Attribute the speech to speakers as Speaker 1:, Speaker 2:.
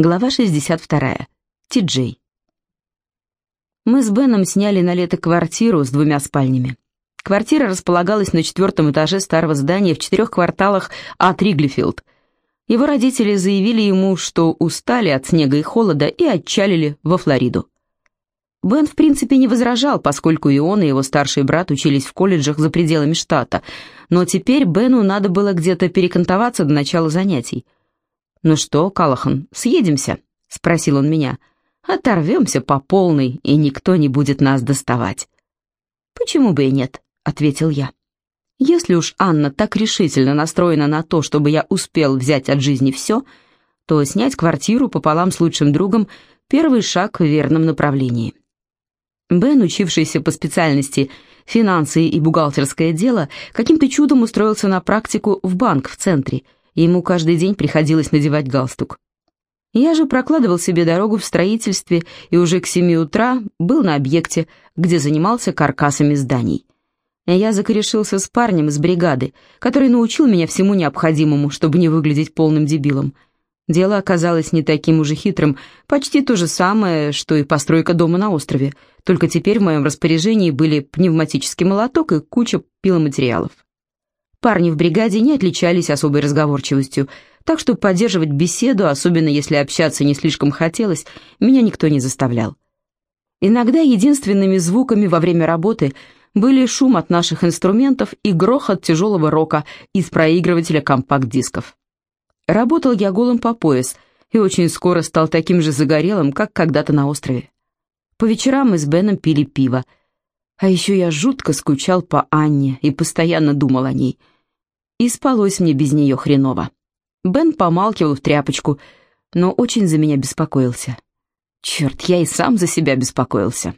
Speaker 1: Глава 62. Ти-Джей. Мы с Беном сняли на лето квартиру с двумя спальнями. Квартира располагалась на четвертом этаже старого здания в четырех кварталах от Риглифилд. Его родители заявили ему, что устали от снега и холода и отчалили во Флориду. Бен в принципе не возражал, поскольку и он, и его старший брат учились в колледжах за пределами штата, но теперь Бену надо было где-то перекантоваться до начала занятий. «Ну что, Калахан, съедемся?» — спросил он меня. «Оторвемся по полной, и никто не будет нас доставать». «Почему бы и нет?» — ответил я. «Если уж Анна так решительно настроена на то, чтобы я успел взять от жизни все, то снять квартиру пополам с лучшим другом — первый шаг в верном направлении». Бен, учившийся по специальности «финансы и бухгалтерское дело», каким-то чудом устроился на практику в банк в центре — ему каждый день приходилось надевать галстук. Я же прокладывал себе дорогу в строительстве и уже к семи утра был на объекте, где занимался каркасами зданий. Я закорешился с парнем из бригады, который научил меня всему необходимому, чтобы не выглядеть полным дебилом. Дело оказалось не таким уже хитрым, почти то же самое, что и постройка дома на острове, только теперь в моем распоряжении были пневматический молоток и куча пиломатериалов. Парни в бригаде не отличались особой разговорчивостью, так что поддерживать беседу, особенно если общаться не слишком хотелось, меня никто не заставлял. Иногда единственными звуками во время работы были шум от наших инструментов и грохот тяжелого рока из проигрывателя компакт-дисков. Работал я голым по пояс и очень скоро стал таким же загорелым, как когда-то на острове. По вечерам мы с Беном пили пиво, а еще я жутко скучал по Анне и постоянно думал о ней. И спалось мне без нее хреново. Бен помалкивал в тряпочку, но очень за меня беспокоился. Черт, я и сам за себя беспокоился.